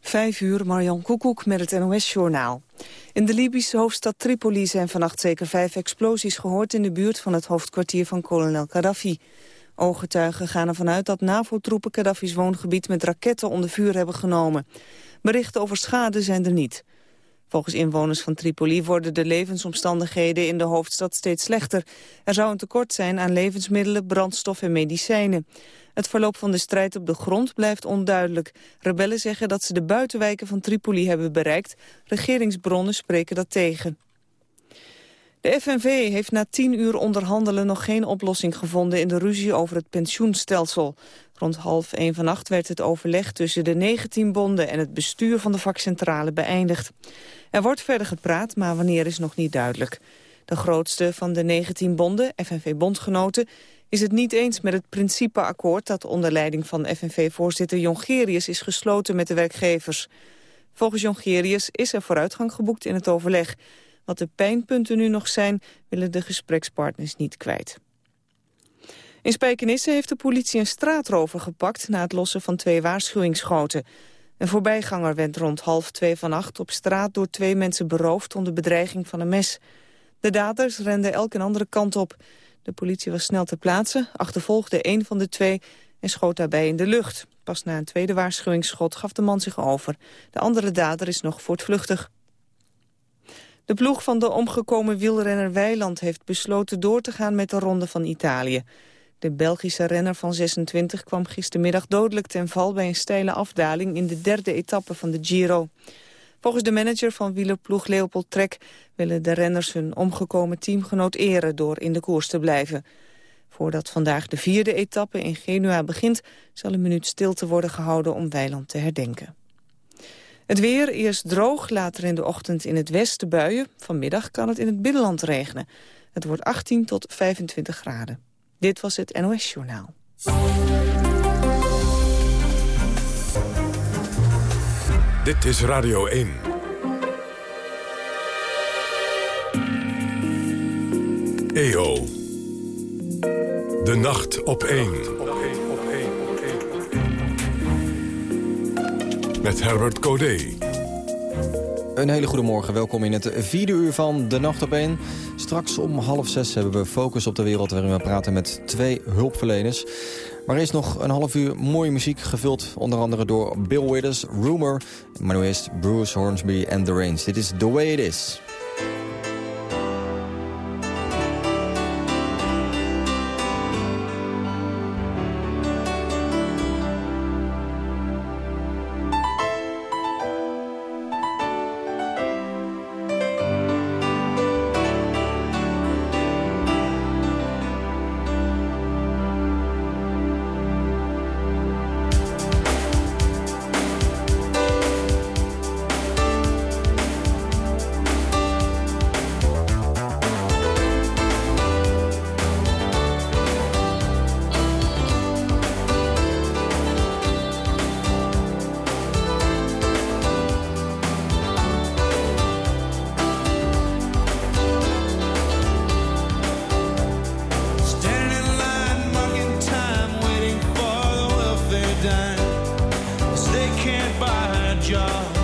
Vijf uur, Marjan Koekoek met het NOS-journaal. In de Libische hoofdstad Tripoli zijn vannacht zeker vijf explosies gehoord... in de buurt van het hoofdkwartier van kolonel Gaddafi. Ooggetuigen gaan ervan uit dat NAVO-troepen Gaddafi's woongebied... met raketten onder vuur hebben genomen. Berichten over schade zijn er niet. Volgens inwoners van Tripoli worden de levensomstandigheden in de hoofdstad steeds slechter. Er zou een tekort zijn aan levensmiddelen, brandstof en medicijnen. Het verloop van de strijd op de grond blijft onduidelijk. Rebellen zeggen dat ze de buitenwijken van Tripoli hebben bereikt. Regeringsbronnen spreken dat tegen. De FNV heeft na tien uur onderhandelen nog geen oplossing gevonden in de ruzie over het pensioenstelsel. Rond half één vannacht werd het overleg tussen de 19 bonden en het bestuur van de vakcentrale beëindigd. Er wordt verder gepraat, maar wanneer is nog niet duidelijk. De grootste van de 19 bonden, FNV-bondgenoten, is het niet eens met het principeakkoord dat onder leiding van FNV-voorzitter Jongerius is gesloten met de werkgevers. Volgens Jongerius is er vooruitgang geboekt in het overleg. Wat de pijnpunten nu nog zijn, willen de gesprekspartners niet kwijt. In Spijkenisse heeft de politie een straatrover gepakt... na het lossen van twee waarschuwingsschoten. Een voorbijganger werd rond half twee vannacht op straat... door twee mensen beroofd onder bedreiging van een mes. De daders renden elk een andere kant op. De politie was snel ter plaatse, achtervolgde een van de twee... en schoot daarbij in de lucht. Pas na een tweede waarschuwingsschot gaf de man zich over. De andere dader is nog voortvluchtig. De ploeg van de omgekomen wielrenner Weiland heeft besloten door te gaan met de Ronde van Italië. De Belgische renner van 26 kwam gistermiddag dodelijk ten val bij een steile afdaling in de derde etappe van de Giro. Volgens de manager van wielerploeg Leopold Trek willen de renners hun omgekomen teamgenoot eren door in de koers te blijven. Voordat vandaag de vierde etappe in Genua begint, zal een minuut stilte worden gehouden om Weiland te herdenken. Het weer, eerst droog, later in de ochtend in het westen buien. Vanmiddag kan het in het binnenland regenen. Het wordt 18 tot 25 graden. Dit was het NOS Journaal. Dit is Radio 1. EO. De nacht op 1. Met Herbert Codé. Een hele goede morgen. Welkom in het vierde uur van De Nacht op 1. Straks om half zes hebben we Focus op de Wereld... waarin we praten met twee hulpverleners. Maar er is nog een half uur mooie muziek gevuld... onder andere door Bill Withers, Rumor... maar nu is Bruce Hornsby en The Rains. Dit is The Way It Is. can't buy a job.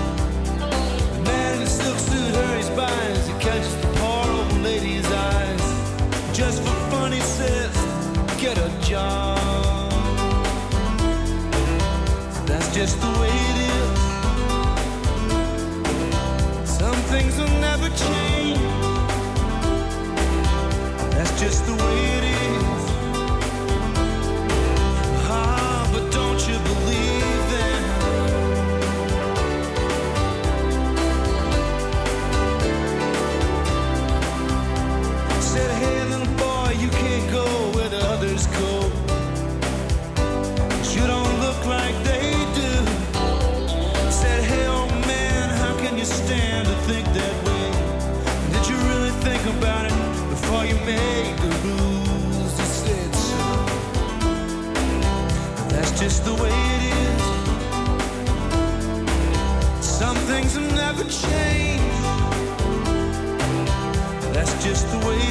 just the way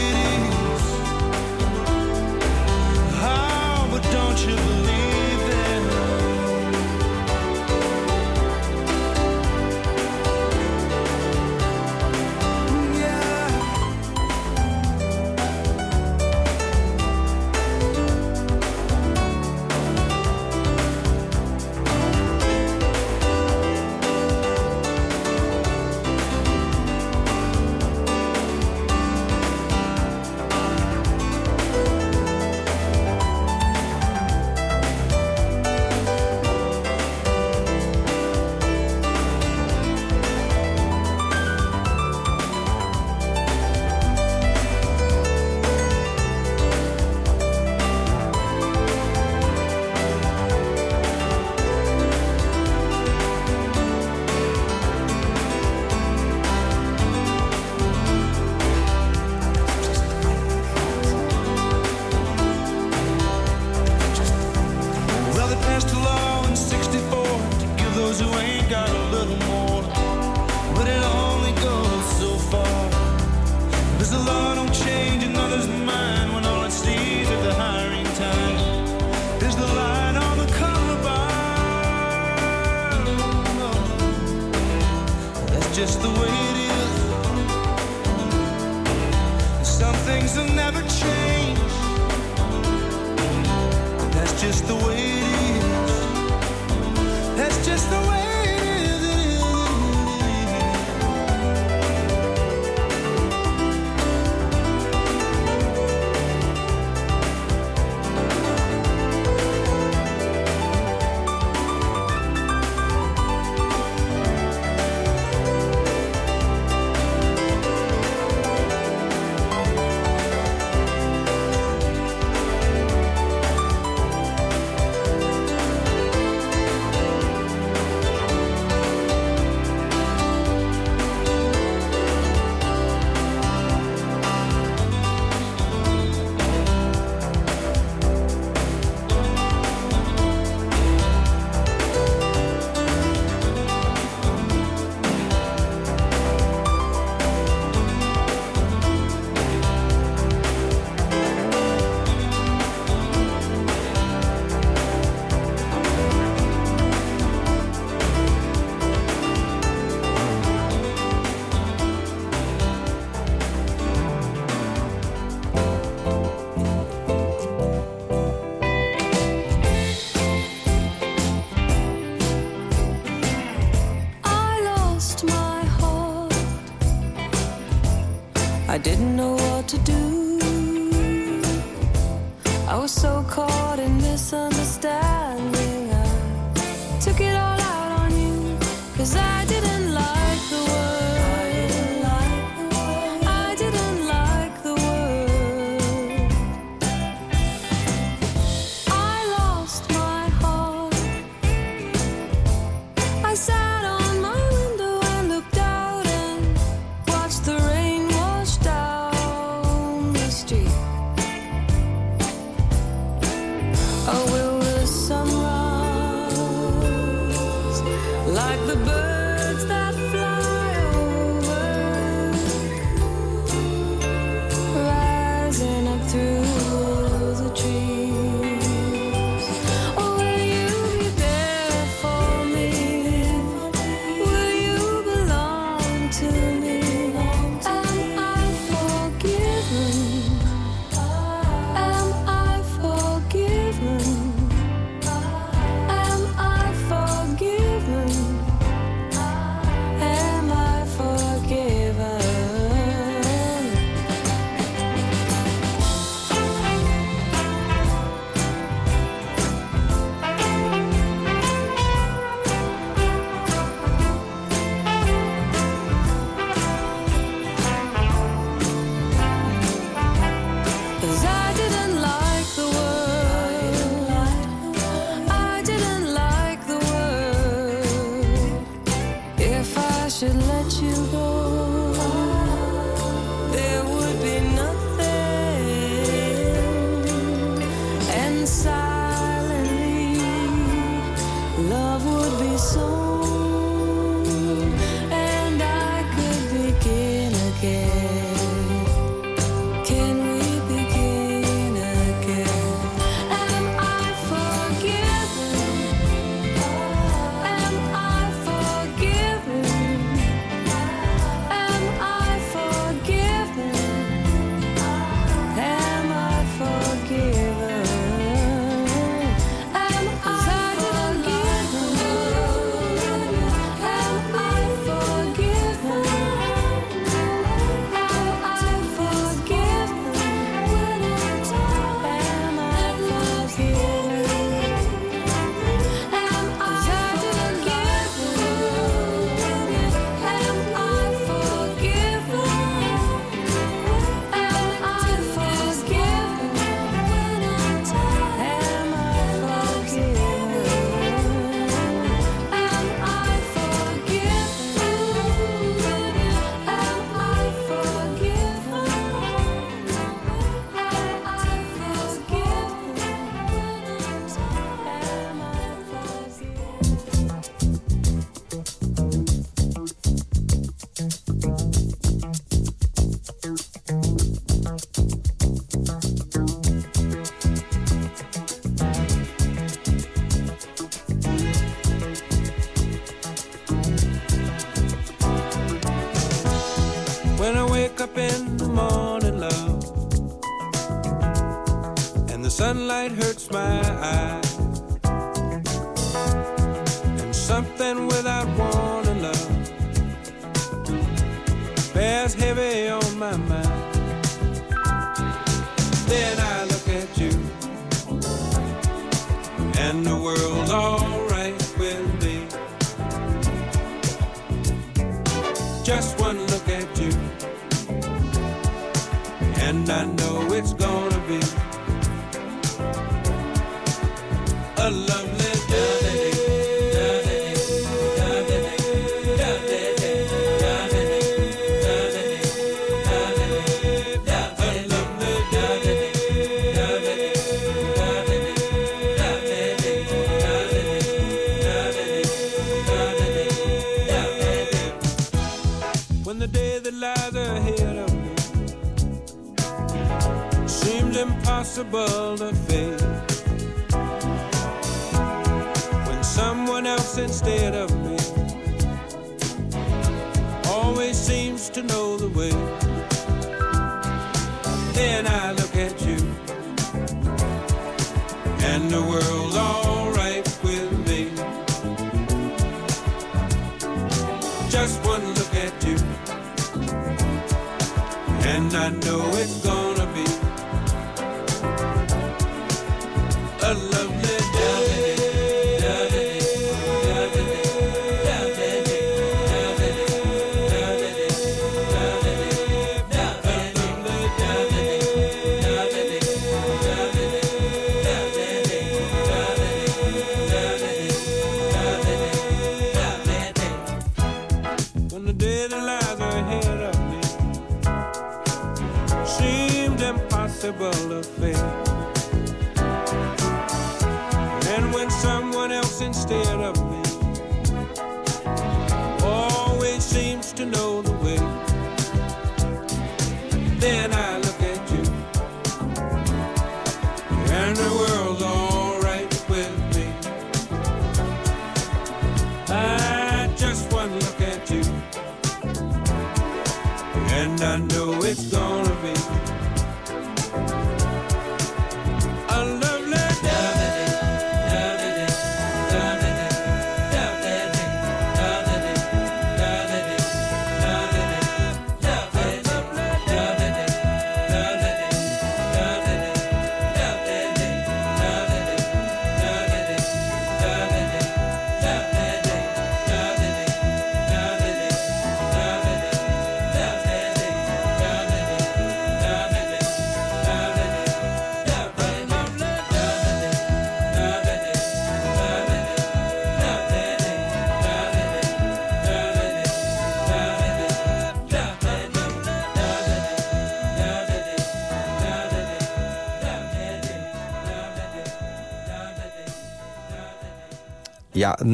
wake up in the morning, love, and the sunlight hurts my eyes, and something without warning, love, bears heavy on impossible to face. When someone else instead of me always seems to know the way.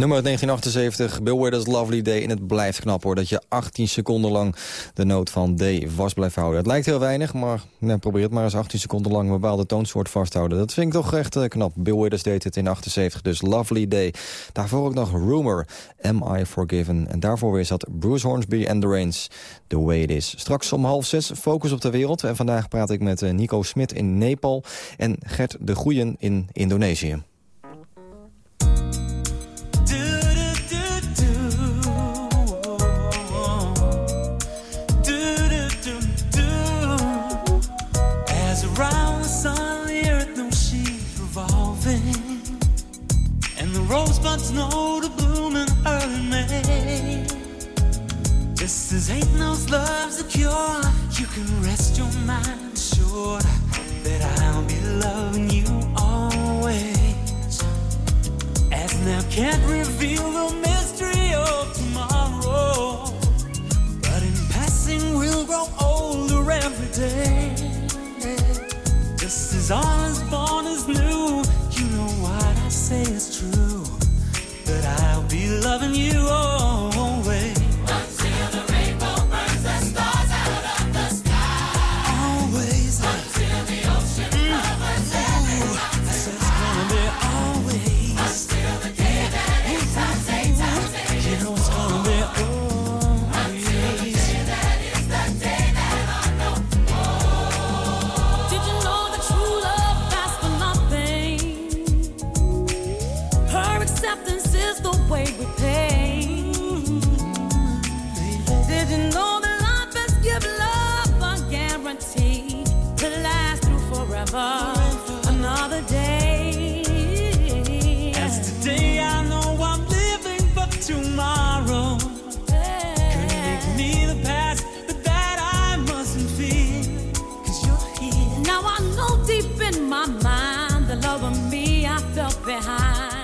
Nummer 1978, Bill Withers Lovely Day. En het blijft knap hoor, dat je 18 seconden lang de noot van D vast blijft houden. Het lijkt heel weinig, maar probeer het maar eens 18 seconden lang een bepaalde toonsoort vasthouden. Dat vind ik toch echt eh, knap. Bill Withers deed het in 78, dus Lovely Day. Daarvoor ook nog Rumor, Am I Forgiven? En daarvoor weer zat Bruce Hornsby en The Rains, The Way It Is. Straks om half zes, focus op de wereld. En vandaag praat ik met eh, Nico Smit in Nepal en Gert de Goeien in Indonesië. my mind the love of me I felt behind.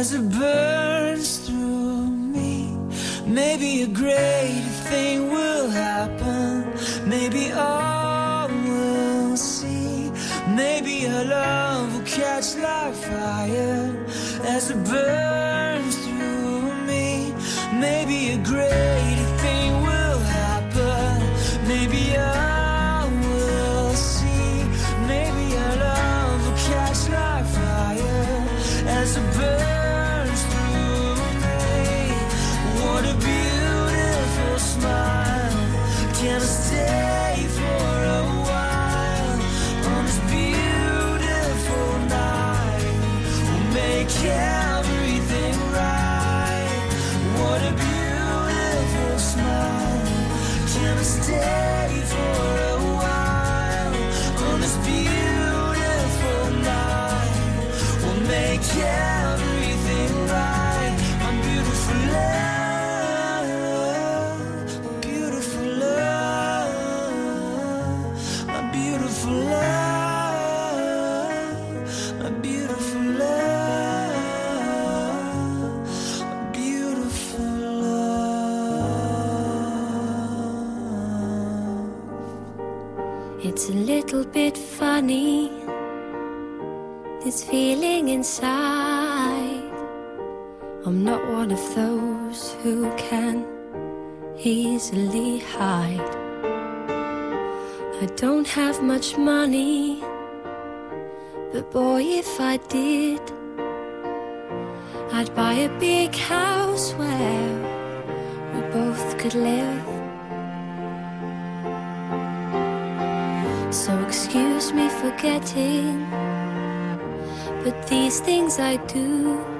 as it burns through me. Maybe a great thing will happen. Maybe all will see. Maybe our love will catch like fire as it burns through me. Maybe a great one of those who can easily hide. I don't have much money, but boy, if I did, I'd buy a big house where we both could live. So excuse me for getting, but these things I do.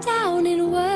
Down in words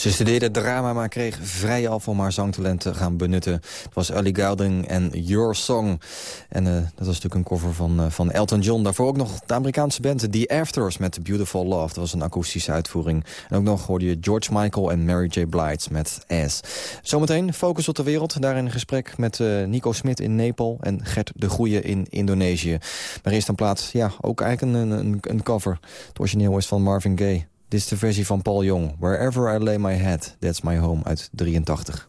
Ze studeerde drama, maar kreeg vrij af om haar zangtalent te gaan benutten. Het was Ellie Goulding en Your Song. En eh, dat was natuurlijk een cover van, eh, van Elton John. Daarvoor ook nog de Amerikaanse band The Afters met Beautiful Love. Dat was een akoestische uitvoering. En ook nog hoorde je George Michael en Mary J. Blige met Ass. Zometeen Focus op de Wereld. Daarin een gesprek met eh, Nico Smit in Nepal en Gert de Goeie in Indonesië. Maar eerst een plaats, ja, ook eigenlijk een, een, een cover. Het origineel is van Marvin Gaye. Dit is de versie van Paul Jong. Wherever I lay my head, that's my home uit 83.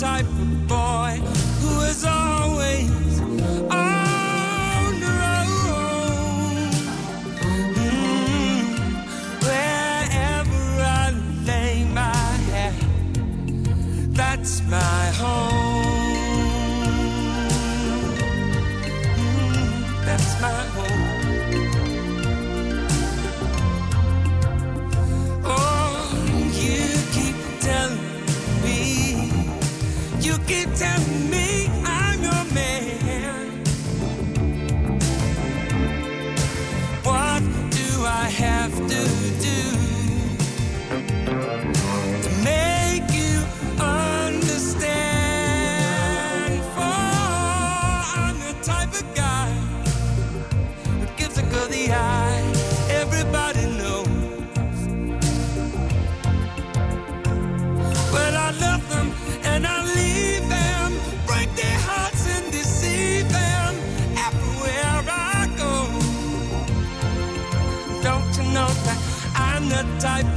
type Time.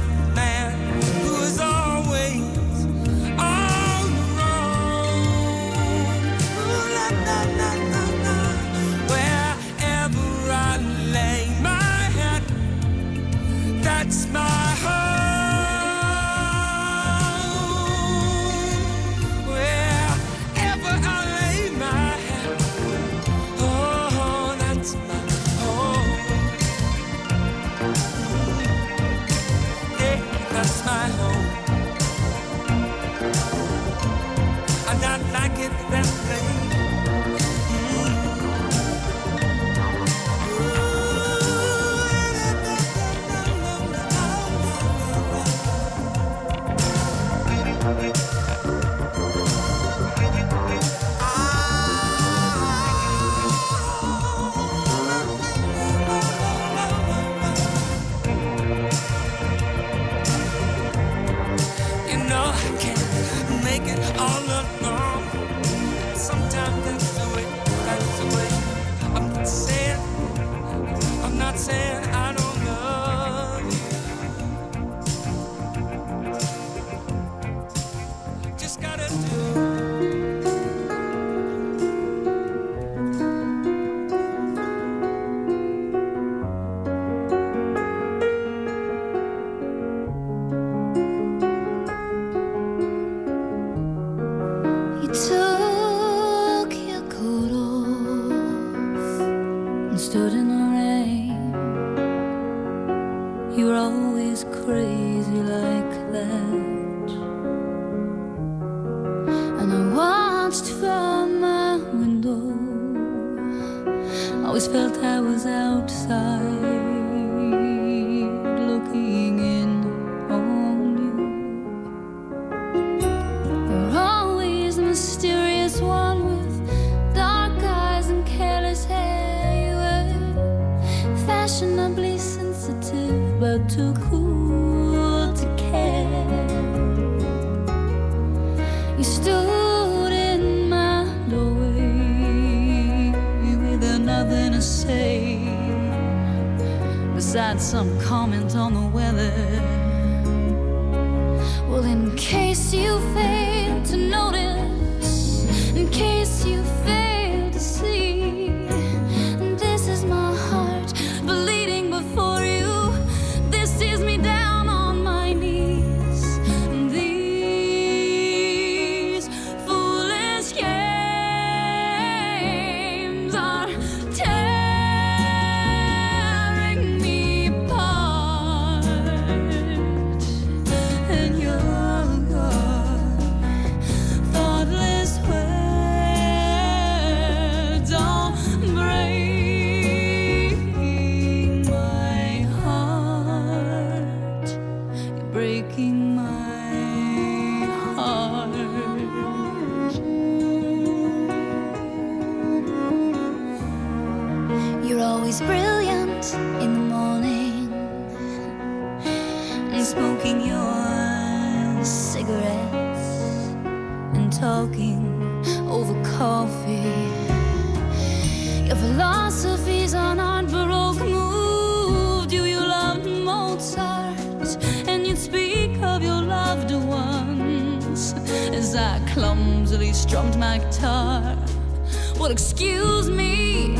Excuse me,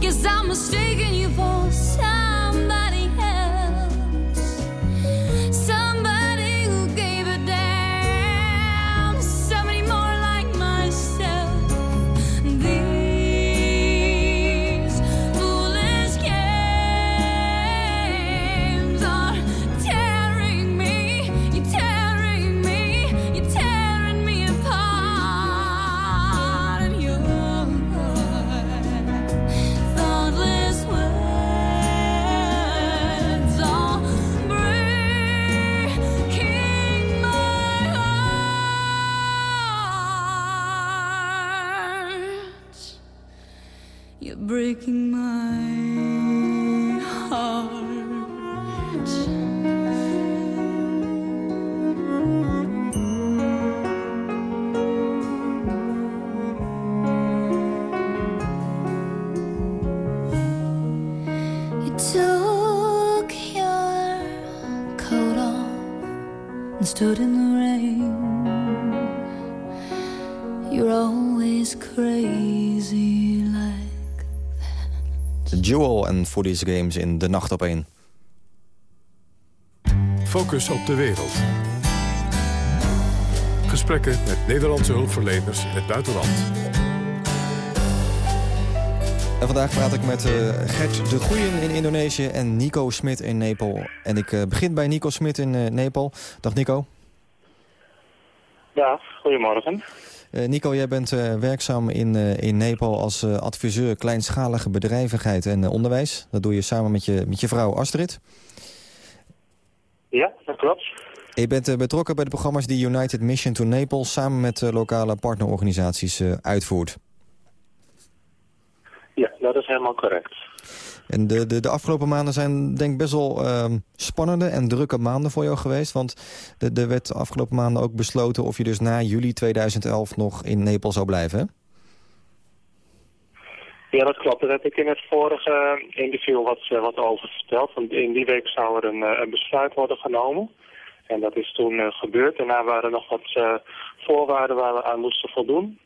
guess I'm mistaking you for somebody. For These Games in De Nacht op 1. Focus op de wereld. Gesprekken met Nederlandse hulpverleners in het buitenland. En vandaag praat ik met eh, Gert de Goeien in Indonesië en Nico Smit in Nepal. En ik eh, begin bij Nico Smit in eh, Nepal. Dag Nico. Ja, goedemorgen. Eh, Nico, jij bent eh, werkzaam in, eh, in Nepal als adviseur kleinschalige bedrijvigheid en onderwijs. Dat doe je samen met je, met je vrouw Astrid. Ja, dat klopt. Je bent betrokken bij de programma's die United Mission to Nepal... samen met lokale partnerorganisaties uitvoert. Ja, dat is helemaal correct. En de, de, de afgelopen maanden zijn denk ik best wel ehm, spannende en drukke maanden voor jou geweest. Want er werd de afgelopen maanden ook besloten of je dus na juli 2011 nog in Nepal zou blijven. Ja, dat klopt. Daar heb ik in het vorige interview wat, eh, wat over verteld. Want in die week zou er een, eh, een besluit worden genomen. En dat is toen eh, gebeurd. Daarna waren er nog wat eh, voorwaarden waar we aan moesten voldoen.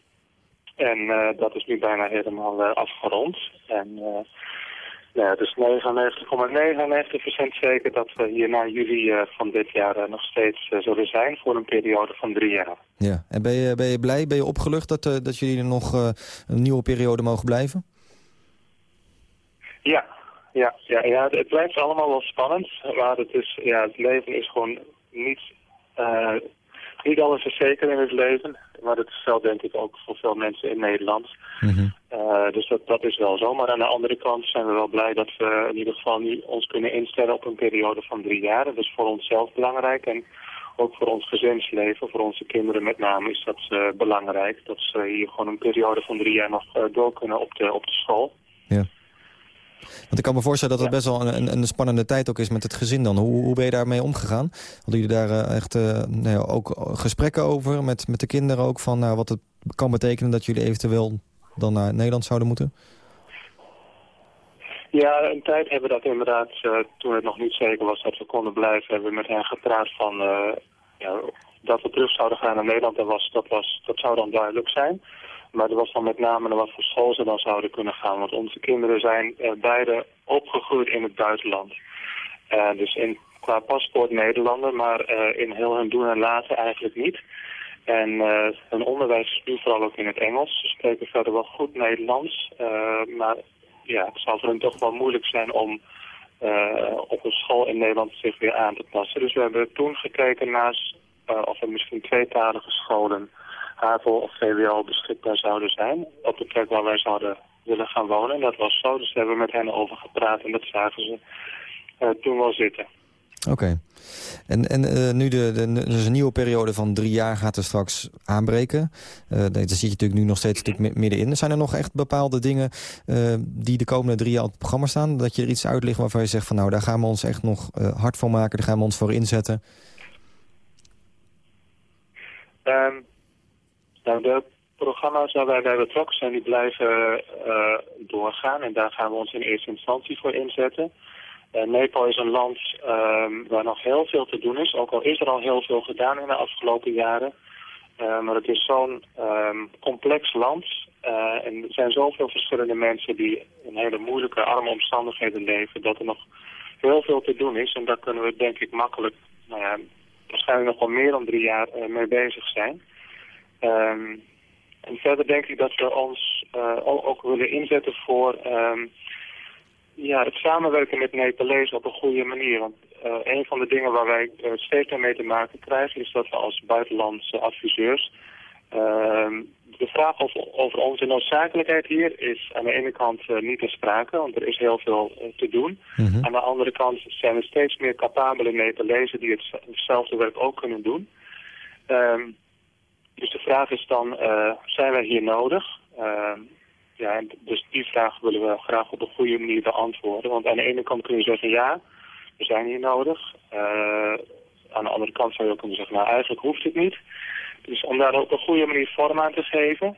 En eh, dat is nu bijna helemaal eh, afgerond. En eh nou het is 99,99% zeker dat we hier na juli eh, van dit jaar eh, nog steeds eh, zullen zijn voor een periode van drie jaar. Ja. En ben je, ben je blij, ben je opgelucht dat, dat jullie er nog een nieuwe periode mogen blijven? Ja, ja, ja, ja, het- het blijft allemaal wel spannend, maar het, is, ja, het leven is gewoon niet, niet alles is zeker in het leven. Maar dat geldt denk ik ook voor veel mensen in Nederland. Eh, dus dat, dat is wel zo. Maar aan de andere kant zijn we wel blij dat we in ieder geval nu ons kunnen instellen op een periode van drie jaar. Dat is voor onszelf belangrijk en ook voor ons gezinsleven, voor onze kinderen met name, is dat eh, belangrijk. Dat ze hier gewoon een periode van drie jaar nog eh, door kunnen op de, op de school. Ja. Want ik kan me voorstellen dat het best wel een, een, een spannende tijd ook is met het gezin dan. Hoe, hoe ben je daarmee omgegaan? Hadden jullie daar eh, echt eh, nou ja, ook gesprekken over met, met de kinderen ook? Van nou, wat het kan betekenen dat jullie eventueel dan naar Nederland zouden moeten? Ja, een tijd hebben we dat inderdaad, eh, toen het nog niet zeker was dat we konden blijven, hebben we met hen gepraat van ja, dat we terug zouden gaan naar Nederland. Dat, was, dat, was, dat zou dan duidelijk zijn. Maar er was dan met name naar wat voor school ze dan zouden kunnen gaan. Want onze kinderen zijn eh, beide opgegroeid in het buitenland. Eh, dus in, qua paspoort Nederlander, maar eh, in heel hun doen en laten eigenlijk niet. En hun onderwijs is nu vooral ook in het Engels. Ze spreken verder wel goed Nederlands. maar ja, het zal voor hen toch wel moeilijk zijn om op een school in Nederland zich weer aan te passen. Dus we hebben toen gekeken naar of er misschien tweetalige scholen, HAVO of VWO, beschikbaar zouden zijn. Op de plek waar wij zouden willen gaan wonen. En dat was zo, dus daar hebben we met hen over gepraat en dat zagen ze eh, toen wel zitten. Oké. En, en eh, nu de, de, dus een nieuwe periode van drie jaar gaat er straks aanbreken. Eh daar zit je natuurlijk nu nog steeds natuurlijk mi- middenin. Zijn er nog echt bepaalde dingen die de komende drie jaar op het programma staan? Dat je er iets uitlicht waarvan je zegt van nou, daar gaan we ons echt nog hard voor maken. Daar gaan we ons voor inzetten. Ehm, nou, de programma's waar wij betrokken zijn, die blijven eh, doorgaan. En daar gaan we ons in eerste instantie voor inzetten. Eh, Nepal is een land ehm, waar nog heel veel te doen is. Ook al is er al heel veel gedaan in de afgelopen jaren. Eh, maar het is zo'n ehm, complex land. eh, en er zijn zoveel verschillende mensen die in hele moeilijke, arme omstandigheden leven. Dat er nog heel veel te doen is. En daar kunnen we denk ik makkelijk, nou ja, waarschijnlijk nog wel meer dan drie jaar mee bezig zijn. Ehm, en verder denk ik dat we ons eh, ook, willen inzetten voor ehm, ja, het samenwerken met Nepalezen op een goede manier. Want eh, een van de dingen waar wij eh, steeds mee te maken krijgen... is dat we als buitenlandse adviseurs... ehm, de vraag over, over onze noodzakelijkheid hier is aan de ene kant niet te sprake... want er is heel veel te doen. Aan de andere kant zijn er steeds meer capabele Nepalezen... die het- hetzelfde werk ook kunnen doen. Dus de vraag is dan, eh, zijn wij hier nodig? Ehm, ja, dus die vraag willen we graag op een goede manier beantwoorden. Want aan de ene kant kun je zeggen, ja, we zijn hier nodig. Eh, aan de andere kant zou je ook kunnen zeggen, nou eigenlijk hoeft het niet. Dus om daar op een goede manier vorm aan te geven,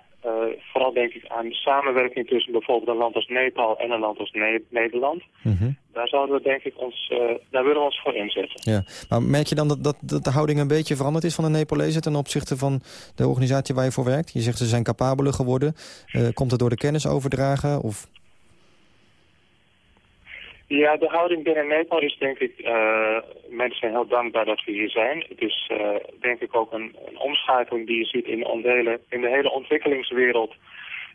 vooral denk ik aan de samenwerking tussen bijvoorbeeld een land als Nepal en een land als Ne- Nederland. Mhm. Daar zouden we denk ik ons, eh, daar willen we ons voor inzetten. Ja. Maar merk je dan dat, dat, dat de houding een beetje veranderd is van de Nepalezen... ten opzichte van de organisatie waar je voor werkt? Je zegt ze zijn capabeler geworden. Eh, komt het door de kennis overdragen? Of... Ja, de houding binnen Nepal is denk ik, eh, mensen zijn heel dankbaar dat we hier zijn. Het is eh, denk ik ook een, een omschakeling die je ziet in, ondelen, in de hele ontwikkelingswereld.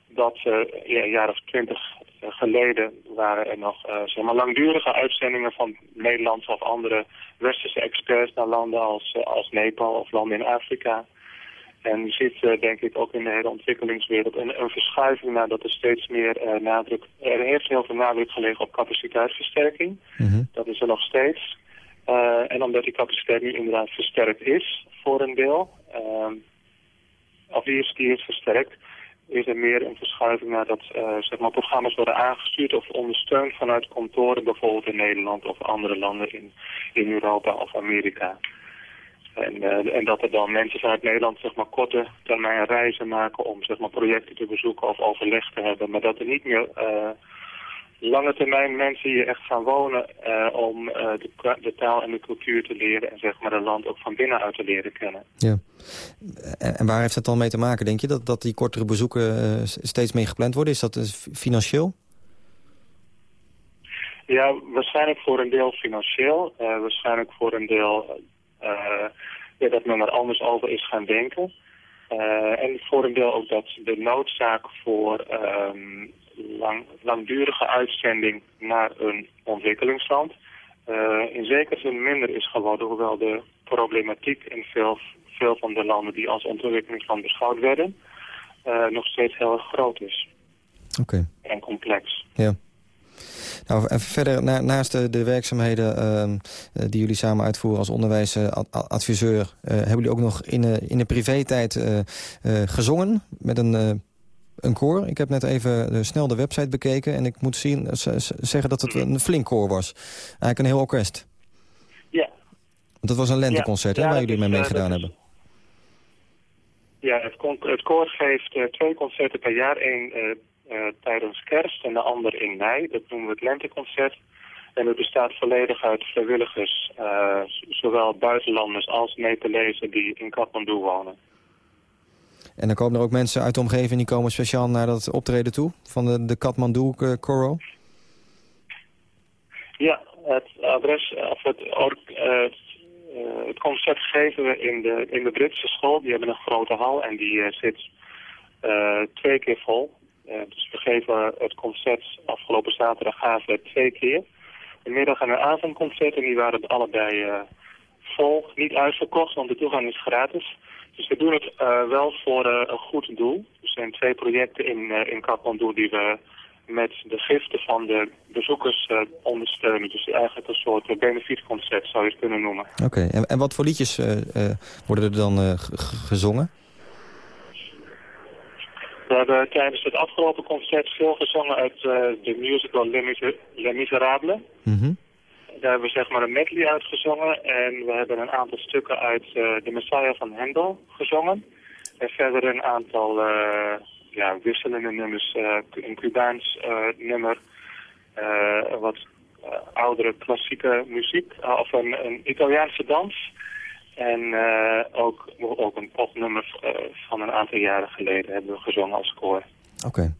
Dat eh, ja, een jaar of twintig geleden waren er nog zeg maar langdurige uitzendingen van Nederlandse of andere westerse experts naar landen als, als Nepal of landen in Afrika. En je ziet eh, denk ik ook in de hele ontwikkelingswereld een, een verschuiving naar dat er steeds meer eh, nadruk... Er heeft heel veel nadruk gelegen op capaciteitsversterking. Mhm. Dat is er nog steeds. Eh, en omdat die capaciteit nu inderdaad versterkt is, voor een deel, ehm, of die is, die is versterkt, is er meer een verschuiving naar dat zeg maar, programma's worden aangestuurd of ondersteund vanuit kantoren, bijvoorbeeld in Nederland of andere landen in, in Europa of Amerika. En, eh, en dat er dan mensen vanuit Nederland zeg maar, korte termijn reizen maken om zeg maar, projecten te bezoeken of overleg te hebben. Maar dat er niet meer eh, lange termijn mensen hier echt gaan wonen eh, om de, de taal en de cultuur te leren en zeg maar, het land ook van binnenuit te leren kennen. Ja. En, waar heeft het dan mee te maken, denk je? Dat, dat die kortere bezoeken steeds meer gepland worden? Is dat dus financieel? Ja, waarschijnlijk voor een deel financieel. waarschijnlijk voor een deel ja, dat men er anders over is gaan denken. Eh, en voor een deel ook dat de noodzaak voor ehm, lang, langdurige uitzending naar een ontwikkelingsland eh, in zekere zin minder is geworden, hoewel de problematiek in veel, veel van de landen die als ontwikkelingsland beschouwd werden, eh, nog steeds heel erg groot is Oké. en complex. Ja. Nou, en verder, na- naast de, de werkzaamheden ehm, eh, die jullie samen uitvoeren als onderwijsadviseur... hebben jullie ook nog in, de in de privé-tijd eh, gezongen met een, een koor. Ik heb net even snel de website bekeken en ik moet zien, zeggen dat het een flink koor was. Eigenlijk een heel orkest. Ja, Want dat was een lenteconcert Ja, hè, ja, waar jullie mee meegedaan hebben. Ja, het, koor geeft twee concerten per jaar. één tijdens kerst en de ander in mei. Dat noemen we het lenteconcert. En het bestaat volledig uit vrijwilligers, eh, zowel buitenlanders als Nepalezen die in Kathmandu wonen. En dan komen er ook mensen uit de omgeving die komen speciaal naar dat optreden toe van de, de Kathmandu eh. Ja, het adres, eh, of het, eh, het, eh, het concert geven we in de, in de Britse school. Die hebben een grote hal en die eh, zit eh, twee keer vol. Eh, dus we geven het concert afgelopen zaterdag gaven we twee keer. Een middag- en een avondconcert en die waren allebei eh, vol. Niet uitverkocht, want de toegang is gratis. Dus we doen het eh, wel voor een goed doel. Er zijn twee projecten in, eh, in Kathmandu die we met de giften van de bezoekers ondersteunen. Dus eigenlijk een soort benefietconcert zou je het kunnen noemen. Oké, en, en wat voor liedjes worden er dan gezongen? We hebben tijdens het afgelopen concert veel gezongen uit eh, de musical Les, Mis- Les Miserables. Mhm. Daar hebben we zeg maar een medley uitgezongen. En we hebben een aantal stukken uit eh, de Messiah van Handel gezongen. En verder een aantal eh, ja, wisselende nummers. een Cubaans nummer. wat oudere klassieke muziek. of een, een Italiaanse dans. En eh, ook, ook een popnummer eh, van een aantal jaren geleden hebben we gezongen als koor. Oké.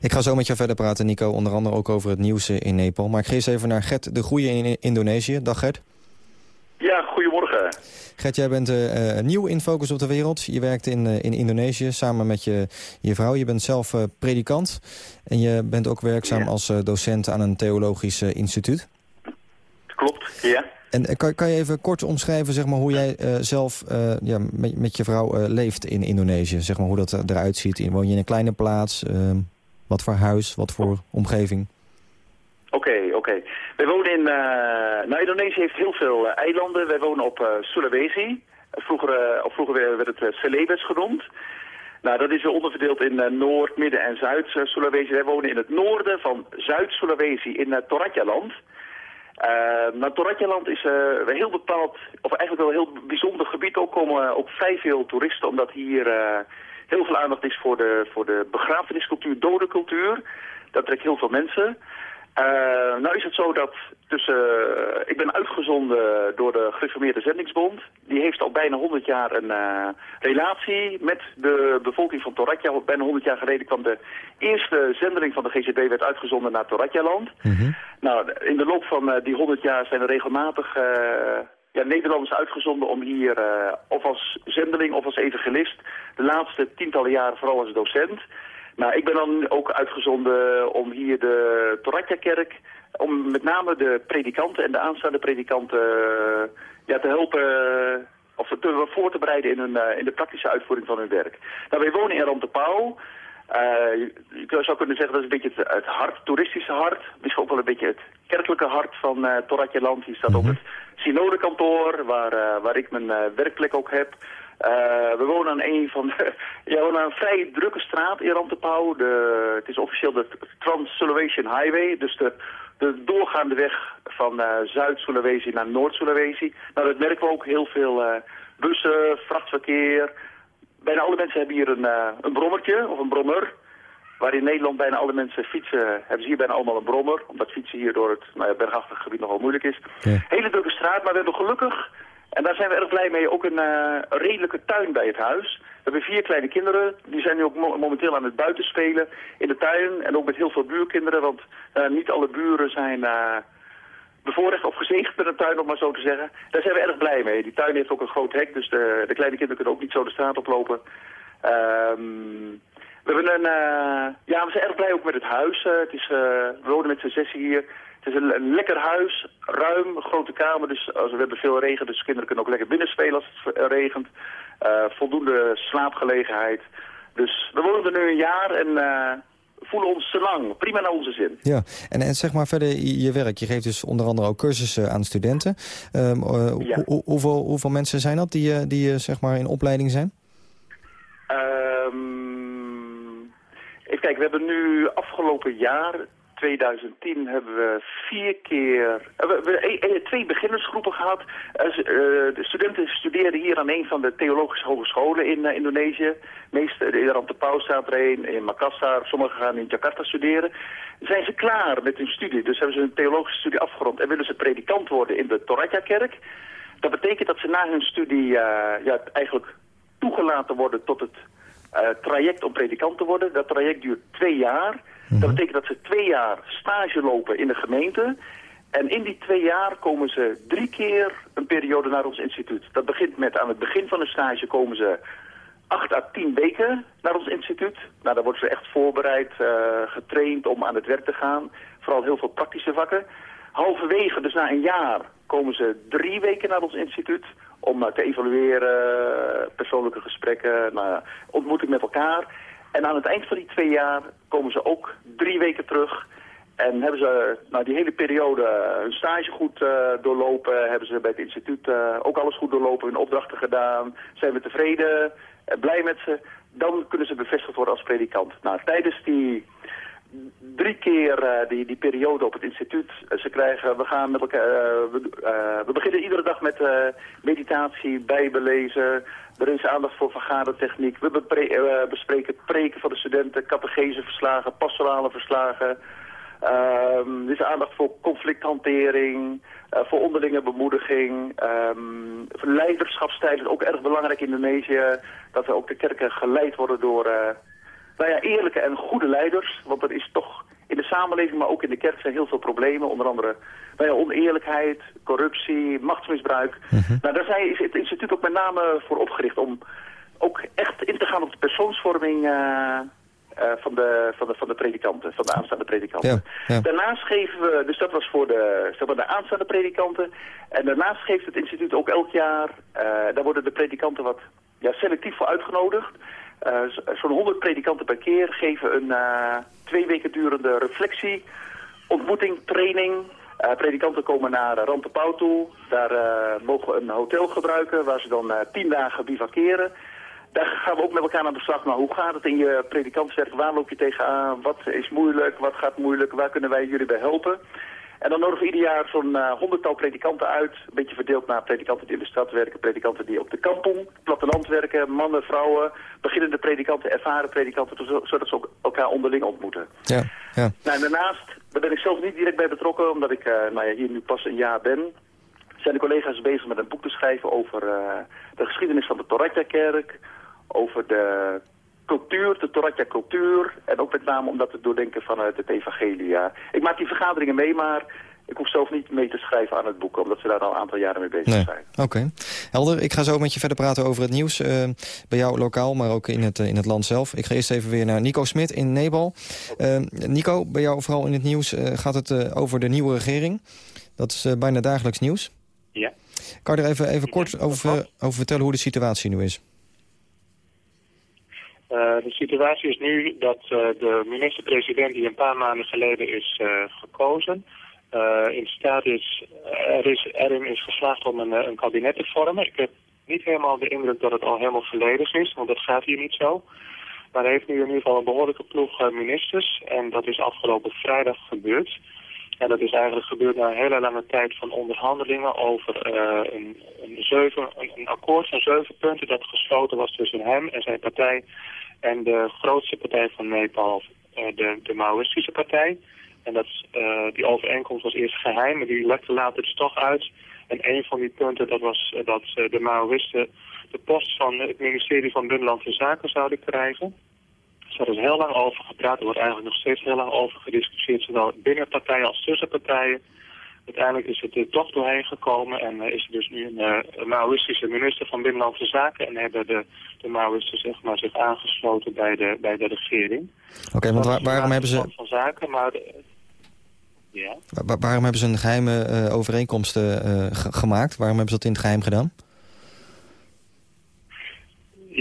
Ik ga zo met jou verder praten, Nico. Onder andere ook over het nieuws eh, in Nepal. Maar ik ga eens even naar Gert de Goeie in Indonesië. Dag Gert. Ja, goedemorgen. Gert, jij bent nieuw in Focus op de Wereld. Je werkt in, eh, in Indonesië samen met je, je vrouw. Je bent zelf eh, predikant. En je bent ook werkzaam Ja. als eh, docent aan een theologisch instituut. Klopt, ja. En eh, kan, kan je even kort omschrijven zeg maar, hoe jij eh, zelf eh, ja, met, met je vrouw leeft in Indonesië? Zeg maar, hoe dat eruit ziet. Woon je in een kleine plaats? Ehm, wat voor huis? Wat voor omgeving? Oké, oké. Wij wonen in... nou, Indonesië heeft heel veel eilanden. Wij wonen op Sulawesi. Vroeger, of vroeger werd het Celebes genoemd. Nou, dat is weer onderverdeeld in Noord, Midden en Zuid-Sulawesi. Wij wonen in het noorden van Zuid-Sulawesi in uh, Toratjaland. Uh, maar Toratjaland is uh, heel bepaald, of eigenlijk wel een heel bijzonder gebied. Ook komen ook vrij veel toeristen, omdat hier uh, heel veel aandacht is voor de, voor de begrafeniscultuur, dodencultuur. Dat trekt heel veel mensen. Eh, nou is het zo dat tussen, eh, ik ben uitgezonden door de Gereformeerde Zendingsbond. Die heeft al bijna 100 jaar een eh, relatie met de bevolking van Toratja. Bijna 100 jaar geleden kwam de eerste zendeling van de GCB werd uitgezonden naar Toratja-land. Nou, in de loop van die 100 jaar zijn er regelmatig ja, Nederlanders uitgezonden om hier of als zendeling of als evangelist, de laatste tientallen jaren vooral als docent. Maar ik ben dan ook uitgezonden om hier de Toratja-kerk, om met name de predikanten en de aanstaande predikanten eh, ja, te helpen eh, of te, voor te bereiden in, hun, eh, in de praktische uitvoering van hun werk. Nou, wij wonen in Rantepauw. Eh, je, zou kunnen zeggen dat is een beetje het, het hart, toeristische hart. Misschien ook wel een beetje het kerkelijke hart van uh, Toratje-land. Hier staat ook het synodekantoor, waar, waar ik mijn werkplek ook heb. Eh, we wonen aan een van de, ja, we aan een vrij drukke straat in Rantepauw. De, het is officieel de Trans-Sulawesian Highway, dus de, de doorgaande weg van eh, Zuid-Sulawesi naar Noord-Sulawesi. Nou, dat merken we ook heel veel eh, bussen, vrachtverkeer. Bijna alle mensen hebben hier een, een brommertje of een brommer. Waar in Nederland bijna alle mensen fietsen, hebben ze hier bijna allemaal een brommer. Omdat fietsen hier door het nou ja, bergachtig gebied nogal moeilijk is. Hele drukke straat, maar we hebben gelukkig, en daar zijn we erg blij mee, ook een, eh, een redelijke tuin bij het huis. We hebben vier kleine kinderen, die zijn nu ook mo- momenteel aan het buitenspelen in de tuin. En ook met heel veel buurkinderen, want eh, niet alle buren zijn... eh, bevoorrecht of gezegend met een tuin, om maar zo te zeggen. Daar zijn we erg blij mee. Die tuin heeft ook een groot hek, dus de, de kleine kinderen kunnen ook niet zo de straat oplopen. Ehm, we, hebben een, ja, we zijn erg blij ook met het huis. Het is, we wonen met z'n zessen hier. Het is een, lekker huis, ruim, grote kamer. Dus als we hebben veel regen, dus kinderen kunnen ook lekker binnen spelen als het regent. Eh, voldoende slaapgelegenheid. Dus we wonen er nu een jaar en eh, voelen ons te lang. Prima naar onze zin. Ja, en, en zeg maar verder je werk. Je geeft dus onder andere ook cursussen aan studenten. Ehm, eh, Ja. hoeveel, hoeveel mensen zijn dat die, die zeg maar in opleiding zijn? Ehm, even kijken, we hebben nu afgelopen jaar, 2010, hebben we vier keer... eh, we, we twee beginnersgroepen gehad. Eh, eh, de studenten studeren hier aan een van de theologische hogescholen in Indonesië. Meeste, in Rantepauw staat er een, in Makassar. Sommigen gaan in Jakarta studeren. Zijn ze klaar met hun studie, dus hebben ze hun theologische studie afgerond... en willen ze predikant worden in de Toratja-kerk... Dat betekent dat ze na hun studie ja, eigenlijk toegelaten worden tot het traject om predikant te worden. Dat traject duurt twee jaar. Dat betekent dat ze twee jaar stage lopen in de gemeente. En in die twee jaar komen ze drie keer een periode naar ons instituut. Dat begint met aan het begin van de stage komen ze acht à tien weken naar ons instituut. Nou, dan worden ze echt voorbereid, eh, getraind om aan het werk te gaan. Vooral heel veel praktische vakken. Halverwege, dus na een jaar, komen ze drie weken naar ons instituut om eh, te evalueren, persoonlijke gesprekken, nou, ontmoeting met elkaar. En aan het eind van die twee jaar komen ze ook drie weken terug. En hebben ze nou, die hele periode eh, hun stage goed eh, doorlopen, hebben ze bij het instituut eh, ook alles goed doorlopen, hun opdrachten gedaan, zijn we tevreden, blij met ze, dan kunnen ze bevestigd worden als predikant. Nou, tijdens die drie keer die, die periode op het instituut. Ze krijgen, we gaan met elkaar, we, beginnen iedere dag met meditatie, bijbelezen. Er is aandacht voor vergadertechniek. We eh, bespreken preken van de studenten, catecheseverslagen, pastorale verslagen. Ehm, er is aandacht voor conflicthantering, eh, voor onderlinge bemoediging. ehm, voor leiderschapstijl is ook erg belangrijk in Indonesië. Dat er ook de kerken geleid worden door eh, nou ja, eerlijke en goede leiders. Want er is toch in de samenleving, maar ook in de kerk zijn heel veel problemen. Onder andere nou ja, oneerlijkheid, corruptie, machtsmisbruik. Nou, daar zijn, is het instituut ook met name voor opgericht om ook echt in te gaan op de persoonsvorming eh, eh, van, de, van, de, van de predikanten, van de aanstaande predikanten. Ja, ja. Daarnaast geven we, dus dat was voor de, zeg maar, de aanstaande predikanten. En daarnaast geeft het instituut ook elk jaar, eh, daar worden de predikanten wat ja, selectief voor uitgenodigd. Eh, Zo'n 100 predikanten per keer geven een eh, twee weken durende reflectie, ontmoeting, training. Eh, predikanten komen naar Rantepauw toe. Daar mogen we een hotel gebruiken waar ze dan tien dagen bivakeren. Daar gaan we ook met elkaar aan de slag. Maar hoe gaat het in je predikantswerk? Waar loop je tegenaan? Wat is moeilijk? Wat gaat moeilijk? Waar kunnen wij jullie bij helpen? En dan nodigen we ieder jaar zo'n eh, honderdtal predikanten uit. Een beetje verdeeld naar predikanten die in de stad werken, predikanten die op de kampong, platteland werken, mannen, vrouwen, beginnende predikanten, ervaren predikanten, zo- zodat ze elkaar onderling ontmoeten. Ja, ja. Nou, en daarnaast, daar ben ik zelf niet direct bij betrokken, omdat ik eh, nou ja, hier nu pas een jaar ben. Zijn de collega's bezig met een boek te schrijven over eh, de geschiedenis van de Toratja-kerk, over de cultuur, de Toratja-cultuur, en ook met name om dat te doordenken vanuit het evangelie. ja. Ik maak die vergaderingen mee, maar ik hoef zelf niet mee te schrijven aan het boek, omdat ze daar al een aantal jaren mee bezig Nee. zijn. Oké. Helder, ik ga zo met je verder praten over het nieuws. eh, bij jou lokaal, maar ook in het, eh, in het land zelf. Ik ga eerst even weer naar Nico Smit in Nebal. Eh, Nico, bij jou vooral in het nieuws eh, gaat het eh, over de nieuwe regering. Dat is eh, bijna dagelijks nieuws. Ja. Kan je er even, even kort over, over vertellen hoe de situatie nu is? Eh, de situatie is nu dat eh, de minister-president die een paar maanden geleden is eh, gekozen... in staat is, er is, erin is geslaagd om een, een kabinet te vormen. Ik heb niet helemaal de indruk dat het al helemaal volledig is, want dat gaat hier niet zo. Maar hij heeft nu in ieder geval een behoorlijke ploeg ministers. En dat is afgelopen vrijdag gebeurd. En dat is eigenlijk gebeurd na een hele lange tijd van onderhandelingen over een, een, zeven, een akkoord van zeven punten dat gesloten was tussen hem en zijn partij en de grootste partij van Nepal, eh, de, de Maoïstische partij. En dat, eh, die overeenkomst was eerst geheim, maar die lekte later dus toch uit. En een van die punten dat was eh, dat de Maoïsten de post van het ministerie van Binnenlandse Zaken zouden krijgen. Dus daar is heel lang over gepraat. Er wordt eigenlijk nog steeds heel lang over gediscussieerd, zowel binnen partijen als tussen partijen. Uiteindelijk is het er toch doorheen gekomen en eh, is er dus nu een, eh, een Maoïstische minister van Binnenlandse Zaken. En hebben de, de Maoïsten zeg maar, zich aangesloten bij de, bij de regering. Oké, want waar- waarom, hebben ze, van zaken, maar... eh, ja. wa- wa- waarom hebben ze een geheime eh, overeenkomst eh, eh, ge- gemaakt? Waarom hebben ze dat in het geheim gedaan?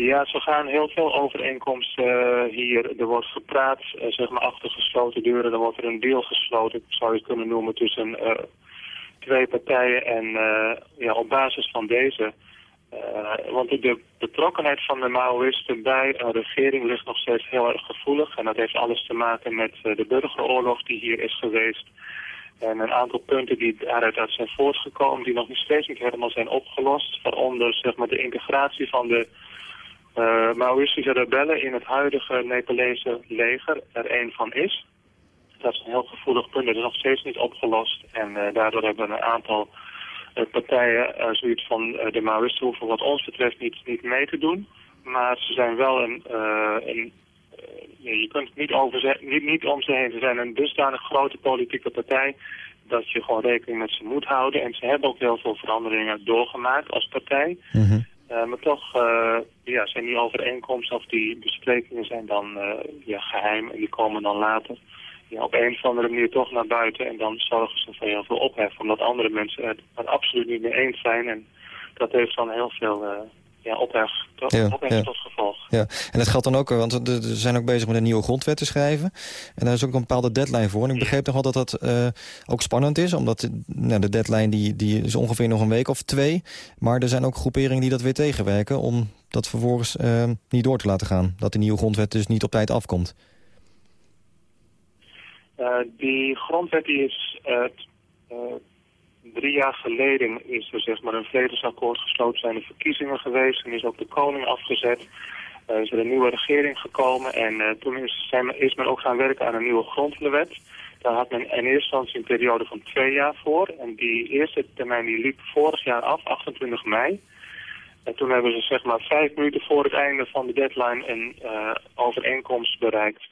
Ja, zo gaan heel veel overeenkomsten eh, hier. Er wordt gepraat, eh, zeg maar achter gesloten deuren. Dan wordt er een deal gesloten, zou je kunnen noemen, tussen eh, twee partijen. En ja, op basis van deze... want de betrokkenheid van de Maoïsten bij een regering ligt nog steeds heel erg gevoelig. En dat heeft alles te maken met de burgeroorlog die hier is geweest. En een aantal punten die daaruit uit zijn voortgekomen, die nog steeds niet helemaal zijn opgelost. Waaronder zeg maar, de integratie van de eh Maoïstische rebellen in het huidige Nepalese leger er een van is. Dat is een heel gevoelig punt, dat is nog steeds niet opgelost. En eh, daardoor hebben een aantal eh, partijen eh, zoiets van de Maoïsten hoeven wat ons betreft niet, niet mee te doen. Maar ze zijn wel een, een je kunt het niet, over ze, niet, niet om ze heen. Ze zijn een dusdanig grote politieke partij dat je gewoon rekening met ze moet houden. En ze hebben ook heel veel veranderingen doorgemaakt als partij. Mhm. Eh, maar toch eh, ja, zijn die overeenkomsten of die besprekingen zijn dan eh, ja, geheim en die komen dan later ja, op een of andere manier toch naar buiten. En dan zorgen ze voor heel veel ophef, omdat andere mensen het er absoluut niet mee eens zijn. En dat heeft dan heel veel ja, ophef, tot, Ja, ophef ja. tot gevolg. Ja, en dat geldt dan ook, want we zijn ook bezig met een nieuwe grondwet te schrijven. En daar is ook een bepaalde deadline voor. En ik begreep nog wel dat dat eh, ook spannend is, omdat nou, de deadline die, die is ongeveer nog een week of twee. Maar er zijn ook groeperingen die dat weer tegenwerken om dat vervolgens eh, niet door te laten gaan. Dat de nieuwe grondwet dus niet op tijd afkomt. Eh, die grondwet die is eh, drie jaar geleden is er zeg maar een vredesakkoord gesloten, zijn er verkiezingen geweest en is ook de koning afgezet. Eh, is er een nieuwe regering gekomen en eh, toen is, zijn, is men ook gaan werken aan een nieuwe grondwet. Daar had men in eerste instantie een periode van twee jaar voor en die eerste termijn die liep vorig jaar af, 28 mei. En toen hebben ze zeg maar vijf minuten voor het einde van de deadline een eh, overeenkomst bereikt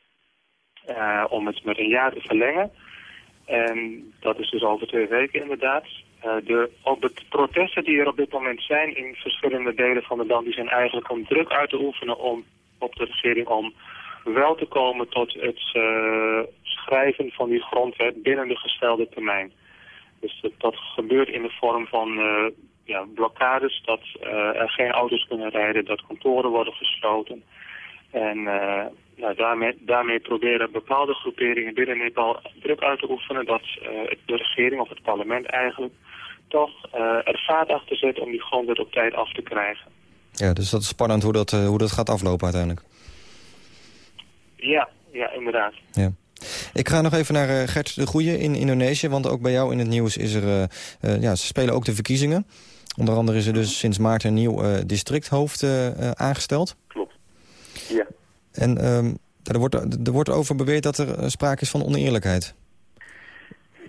om het met een jaar te verlengen. En dat is dus over twee weken inderdaad. Eh, de, op het protesten die er op dit moment zijn in verschillende delen van het land... die zijn eigenlijk om druk uit te oefenen om, op de regering om wel te komen tot het eh, schrijven van die grondwet binnen de gestelde termijn. Dus dat, gebeurt in de vorm van eh, ja, blokkades, dat er geen auto's kunnen rijden, dat kantoren worden gesloten. En eh, nou, daarmee, daarmee proberen bepaalde groeperingen binnen Nepal druk uit te oefenen dat eh, de regering of het parlement eigenlijk toch eh, er vaart achter zet om die grondwet op tijd af te krijgen. Ja, dus dat is spannend hoe dat, eh, hoe dat gaat aflopen uiteindelijk. Ja, ja, inderdaad. Ja. Ik ga nog even naar Gert de Goeie in Indonesië. Want ook bij jou in het nieuws is er... ja, ze spelen ook de verkiezingen. Onder andere is er dus sinds maart een nieuw eh, districthoofd aangesteld. Klopt. Ja. En ehm, er, wordt, er wordt over beweerd dat er eh, sprake is van oneerlijkheid.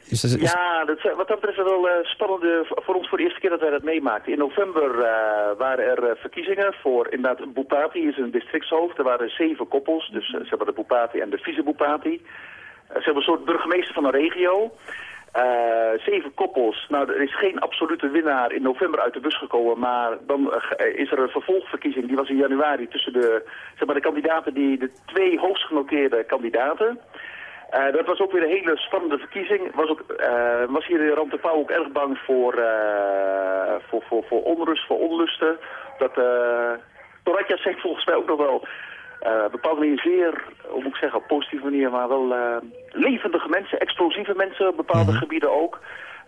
Is Ja, dat, is, wat dat betreft wel eh spannende voor ons voor de eerste keer dat wij dat meemaakten. In november eh, waren er eh, verkiezingen voor inderdaad Bupati is een districtshoofd. Er waren zeven koppels, dus eh, ze hebben de Bupati en de vice-Bupati. Eh, ze hebben een soort burgemeester van een regio. Eh, zeven koppels. Nou, er is geen absolute winnaar in november uit de bus gekomen, maar dan eh, is er een vervolgverkiezing. Die was in januari tussen de, zeg maar, de kandidaten die, de twee hoogst genoteerde kandidaten. Eh, dat was ook weer een hele spannende verkiezing. Was, ook, was hier in Rante Pauw ook erg bang voor, voor, voor, voor onrust, voor onlusten. Dat, Toratja zegt volgens mij ook nog wel eh, op een bepaalde manier zeer, hoe moet ik zeggen, op positieve manier, maar wel eh, levendige mensen, explosieve mensen op bepaalde gebieden ook.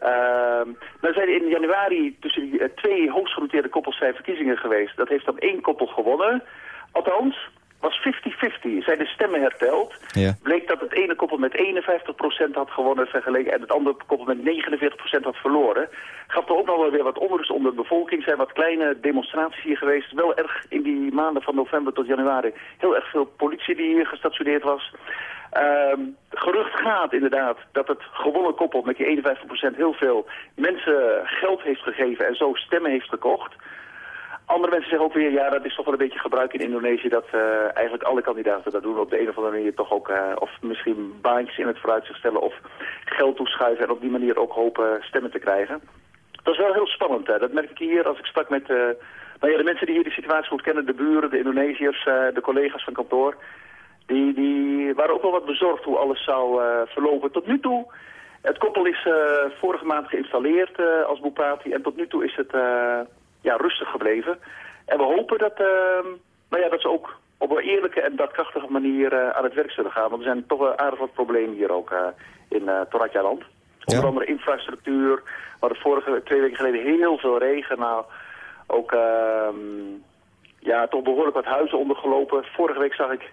Uh, dan zijn in januari tussen die eh, twee hoogstgenoteerde koppels zijn verkiezingen geweest. Dat heeft dan één koppel gewonnen. Althans, was 50-50. Zijn de stemmen herteld. Ja. Bleek dat het ene koppel met 51% had gewonnen vergeleken en het andere koppel met 49% had verloren. Gaf er ook nog wel weer wat onrust onder de bevolking. zijn wat kleine demonstraties hier geweest. Wel erg in die maanden van november tot januari heel erg veel politie die hier gestationeerd was. Ehm, gerucht gaat inderdaad dat het gewonnen koppel met die 51% heel veel mensen geld heeft gegeven en zo stemmen heeft gekocht. Andere mensen zeggen ook weer, ja, dat is toch wel een beetje gebruik in Indonesië... dat eh, eigenlijk alle kandidaten dat doen op de een of andere manier toch ook... eh, of misschien baantjes in het vooruitzicht stellen of geld toeschuiven... en op die manier ook hopen stemmen te krijgen. Dat is wel heel spannend. Hè. Dat merk ik hier als ik sprak met eh, nou ja, de mensen die hier de situatie goed kennen... de buren, de Indonesiërs, de collega's van kantoor... Die, die waren ook wel wat bezorgd hoe alles zou verlopen. Tot nu toe, het koppel is vorige maand geïnstalleerd als Bupati... en tot nu toe is het... ja, rustig gebleven. En we hopen dat, uh, nou ja, dat ze ook op een eerlijke en daadkrachtige manier uh, aan het werk zullen gaan. Want er zijn toch wel aardig wat problemen hier ook uh, in uh, Toratja-land. Onder andere infrastructuur. We hadden vorige twee weken geleden heel veel regen. Nou, ook ja, toch behoorlijk wat huizen ondergelopen. Vorige week zag ik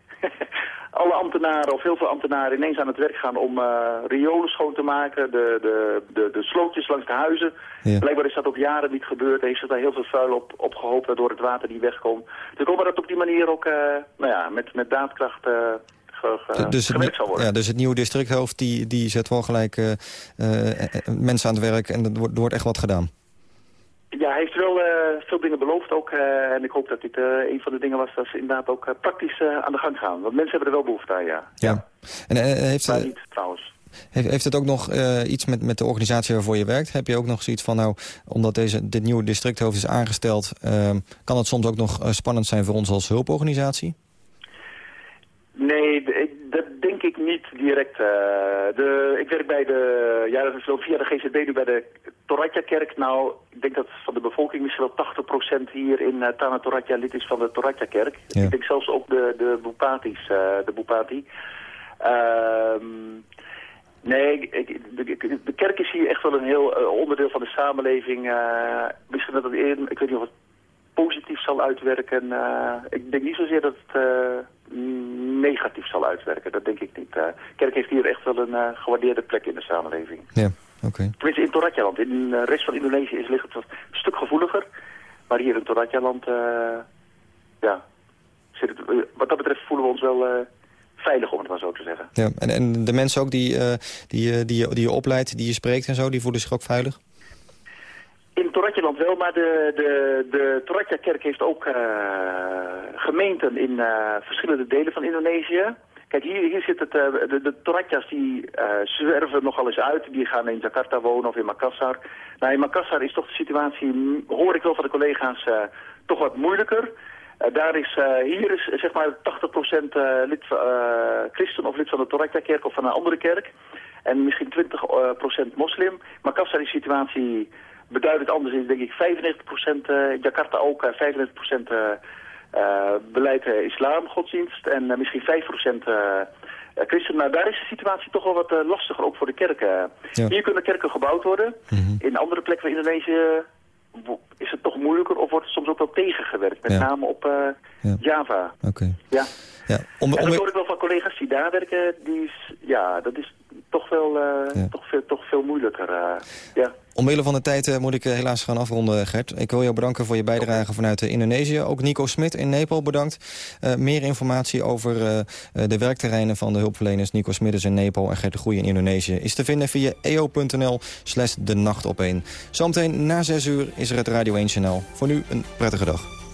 alle ambtenaren, of heel veel ambtenaren, ineens aan het werk gaan om uh, riolen schoon te maken. De, de, de, de slootjes langs de huizen. Ja. Blijkbaar is dat op jaren niet gebeurd. Heeft zich daar heel veel vuil op opgehoopt waardoor het water niet wegkomt. Dus ik hoop dat op die manier ook uh, nou ja, met, met daadkracht... Uh, dus, het, ja, dus het nieuwe districthoofd die, die zet wel gelijk mensen aan het werk en er wordt, er wordt echt wat gedaan. Ja, hij heeft wel uh, veel dingen beloofd ook. Uh, en ik hoop dat dit uh, een van de dingen was dat ze inderdaad ook praktisch aan de gang gaan. Want mensen hebben er wel behoefte aan, ja. Ja. En, heeft, maar niet, trouwens. Heeft, heeft het ook nog iets met, met de organisatie waarvoor je werkt? Heb je ook nog zoiets van, nou, omdat deze, dit nieuwe districthoofd is aangesteld... kan het soms ook nog spannend zijn voor ons als hulporganisatie? Nee, dat denk ik niet direct. Uh, de, ik werk bij de, ja, dat is via de GZB nu bij de Toratja-kerk. Nou, ik denk dat van de bevolking misschien wel 80% hier in uh, Tana Toratja lid is van de Toratja-kerk. Ja. Ik denk zelfs ook de, de Bupatis, uh, de Bupati. nee, ik, de, de, kerk is hier echt wel een heel onderdeel van de samenleving. misschien dat het in, ik weet niet of het positief zal uitwerken. Ik denk niet zozeer dat het negatief zal uitwerken. Dat denk ik niet. Kerk heeft hier echt wel een gewaardeerde plek in de samenleving. Ja. Okay. Tenminste in Toratja-land. In de rest van Indonesië is, ligt het een stuk gevoeliger. Maar hier in Toratja-land, ja, zit het, wat dat betreft voelen we ons wel veilig, om het maar zo te zeggen. Ja, en, en de mensen ook die, die, die, die je opleidt, die je spreekt en zo, die voelen zich ook veilig? In Toratjaland wel, maar de, de, de Toratja-kerk heeft ook uh, gemeenten in uh, verschillende delen van Indonesië. Kijk, hier, hier zit het, uh, de, de die zwerven nogal eens uit. Die gaan in Jakarta wonen of in Makassar. Nou, in Makassar is toch de situatie, hoor ik wel van de collega's, toch wat moeilijker. daar is, hier is zeg maar 80% lid, christen of lid van de Toratja-kerk of van een andere kerk. En misschien 20% moslim. Makassar is de situatie beduidend anders is, denk ik, 95% uh, Jakarta ook, uh, 95% uh, beleid islam, godsdienst en misschien 5% christen. Nou, daar is de situatie toch wel wat lastiger, ook voor de kerken. Ja. Hier kunnen kerken gebouwd worden. Mm -hmm. In andere plekken van Indonesië is het toch moeilijker of wordt het soms ook wel tegengewerkt. Met Ja. name op eh, Ja. Java. Oké. Ja. Ja, om, En dat hoor ik wel van collega's die daar werken. Die is, ja, dat is toch wel eh, Ja. toch veel, toch veel moeilijker. eh, ja. omwille van de tijd eh, moet ik helaas gaan afronden, Gert. Ik wil jou bedanken voor je bijdrage vanuit Indonesië. Ook Nico Smit in Nepal bedankt. Meer informatie over de werkterreinen van de hulpverleners Nico Smit is in Nepal en Gert de Goeie in Indonesië... is te vinden via eo.nl slash de nacht op. Zometeen na 6 uur is er het Radio 1 Journaal. Voor nu een prettige dag.